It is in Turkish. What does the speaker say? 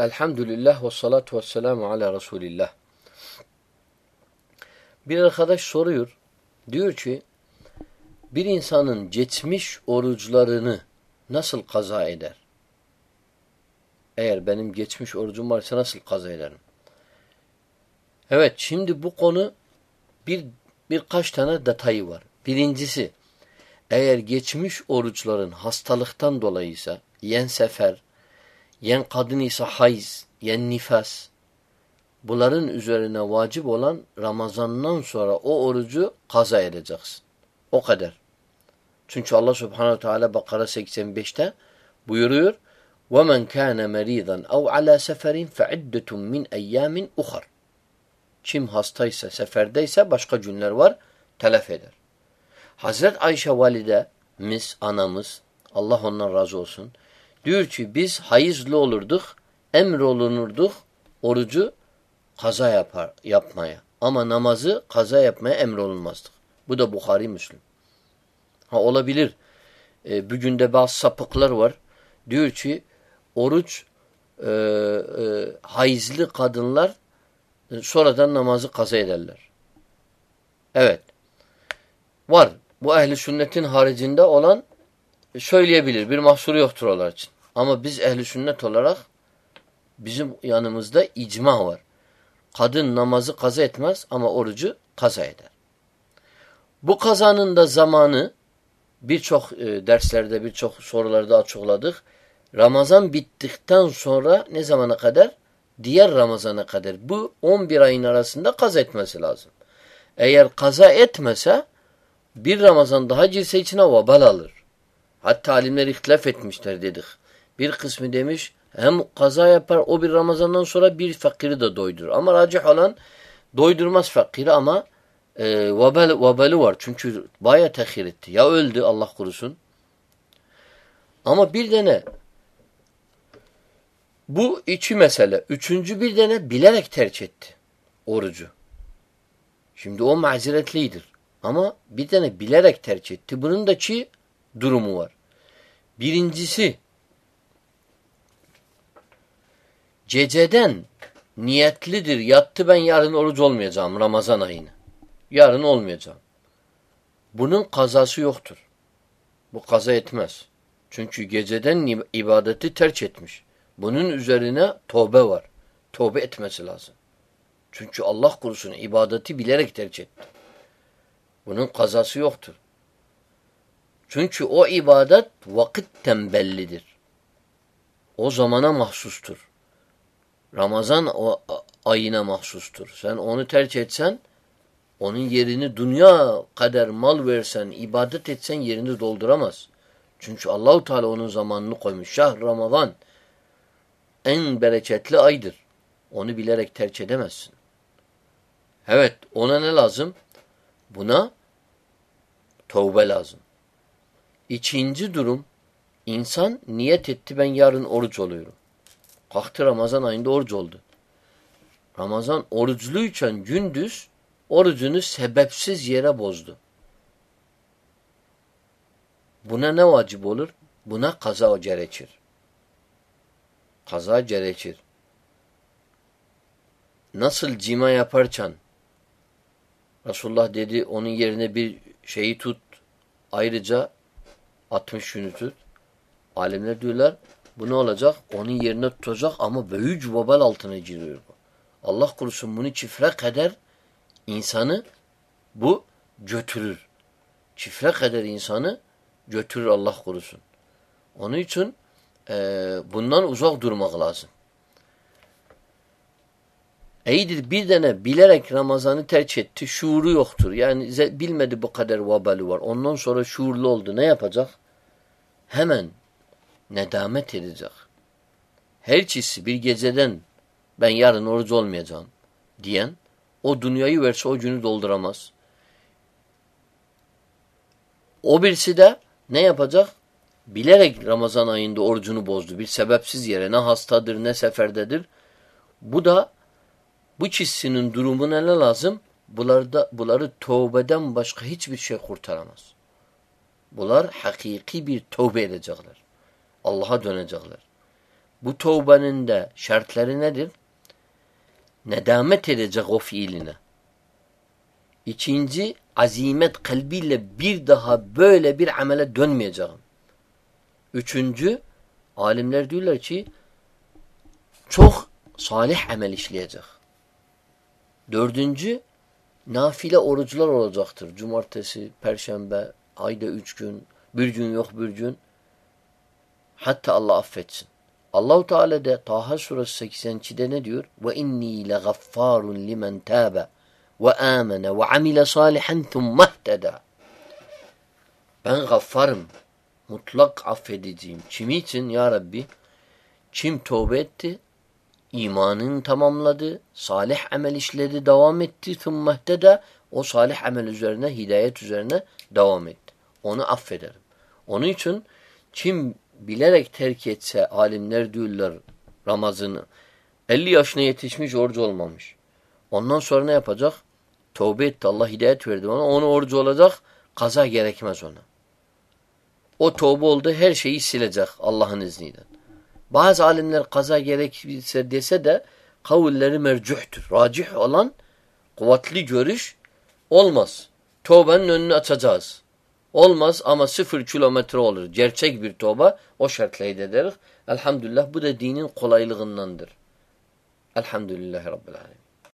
Elhamdülillah ve salatu ve selamu ala Resulillah. Bir arkadaş soruyor. Diyor ki bir insanın geçmiş oruçlarını nasıl kaza eder? Eğer benim geçmiş orucum varsa nasıl kaza ederim? Evet şimdi bu konu bir birkaç tane detayı var. Birincisi eğer geçmiş oruçların hastalıktan dolayıysa yen sefer, yen kadın ise hayz, yen nifas bunların üzerine vacip olan Ramazan'dan sonra o orucu kaza edeceksin. O kadar. Çünkü Allah Subhanahu Teala Bakara 85'te buyuruyor: "Ve kana maridan ev ala seferin fe'iddetun min eyyamin uhar." Kim hastaysa, seferdeyse başka günler var, telef eder. Hazret Ayşe validemiz, anamız, Allah ondan razı olsun, diyor ki biz hayızlı olurduk, emrolunurduk orucu kaza yapar, yapmaya. Ama namazı kaza yapmaya emrolunmazdık. Bu da Bukhari Müslüm. Ha olabilir. E, bugün de bazı sapıklar var. Diyor ki oruç e, e, hayızlı kadınlar e, sonradan namazı kaza ederler. Evet. Var. Bu ehli sünnetin haricinde olan söyleyebilir. Bir mahsuru yoktur onlar için. Ama biz ehli sünnet olarak bizim yanımızda icma var. Kadın namazı kaza etmez ama orucu kaza eder. Bu kazanın da zamanı birçok e, derslerde, birçok sorularda açıkladık. Ramazan bittikten sonra ne zamana kadar? Diğer Ramazana kadar. Bu 11 ayın arasında kaza etmesi lazım. Eğer kaza etmese bir Ramazan daha girse içine vabal alır. Hatta alimler ihtilaf etmişler dedik. Bir kısmı demiş hem kaza yapar o bir Ramazan'dan sonra bir fakiri de doydurur. Ama racih olan doydurmaz fakiri ama e, vabal, vabali var. Çünkü baya tehir etti. Ya öldü Allah korusun. Ama bir tane bu iki mesele. Üçüncü bir tane bilerek tercih etti orucu. Şimdi o mazeretlidir. Ama bir tane bilerek tercih etti. Bunun da ki durumu var. Birincisi geceden niyetlidir. Yattı ben yarın oruç olmayacağım Ramazan ayını. Yarın olmayacağım. Bunun kazası yoktur. Bu kaza etmez. Çünkü geceden ibadeti terk etmiş. Bunun üzerine tövbe var. Tövbe etmesi lazım. Çünkü Allah kurusun ibadeti bilerek terk etti. Bunun kazası yoktur. Çünkü o ibadet vakit tembellidir. O zamana mahsustur. Ramazan o ayına mahsustur. Sen onu tercih etsen, onun yerini dünya kadar mal versen, ibadet etsen yerini dolduramaz. Çünkü Allahu Teala onun zamanını koymuş. Şah Ramazan en bereketli aydır. Onu bilerek tercih edemezsin. Evet, ona ne lazım? Buna tövbe lazım. İkinci durum, insan niyet etti ben yarın oruç oluyorum. Kalktı Ramazan ayında oruç oldu. Ramazan oruçluyken gündüz orucunu sebepsiz yere bozdu. Buna ne vacip olur? Buna kaza gerekir. Kaza gerekir. Nasıl cima yaparken Resulullah dedi onun yerine bir şeyi tut ayrıca 60 günü tut. Alimler diyorlar bu ne olacak? Onun yerine tutacak ama büyük vebal altına giriyor bu. Allah korusun bunu çifre kadar insanı bu götürür. Çifre kadar insanı götürür Allah korusun. Onun için e, bundan uzak durmak lazım. İyidir bir tane bilerek Ramazan'ı tercih etti. Şuuru yoktur. Yani bilmedi bu kadar vabali var. Ondan sonra şuurlu oldu. Ne yapacak? Hemen nedamet edecek. Her çizsi bir geceden ben yarın oruç olmayacağım diyen o dünyayı verse o günü dolduramaz. O birisi de ne yapacak? Bilerek Ramazan ayında orucunu bozdu. Bir sebepsiz yere ne hastadır ne seferdedir. Bu da bu çizsinin durumu ne lazım? Bunlarda, bunları tövbeden başka hiçbir şey kurtaramaz. Bunlar hakiki bir tövbe edecekler. Allah'a dönecekler. Bu tövbenin de şartları nedir? Nedamet edecek o fiiline. İkinci, azimet kalbiyle bir daha böyle bir amele dönmeyeceğim. Üçüncü, alimler diyorlar ki çok salih amel işleyecek. Dördüncü, nafile oruçlar olacaktır. Cumartesi, perşembe, ayda üç gün, bir gün yok bir gün. Hatta Allah affetsin. Allahu Teala de Taha suresi 82'de ne diyor? Ve inni legaffarun limen tabe ve amene ve. Ben gaffarım. Mutlak affedeceğim. Kim için ya Rabbi? Kim tövbe etti, imanını tamamladı, salih amel işledi, devam etti. Thumma ihteda. O salih amel üzerine, hidayet üzerine devam etti. Onu affederim. Onun için kim bilerek terk etse alimler diyorlar Ramazan'ı 50 yaşına yetişmiş orucu olmamış. Ondan sonra ne yapacak? Tövbe etti. Allah hidayet verdi ona. Onu orucu olacak. Kaza gerekmez ona. O tövbe oldu. Her şeyi silecek Allah'ın izniyle. Bazı alimler kaza gerekirse dese de kavulleri mercuhtur. Racih olan kuvvetli görüş olmaz. Tövbenin önünü açacağız. Olmaz ama sıfır kilometre olur. Gerçek bir toba o şartla ederiz. Elhamdülillah bu da dinin kolaylığındandır. Elhamdülillahi Rabbil Alemin.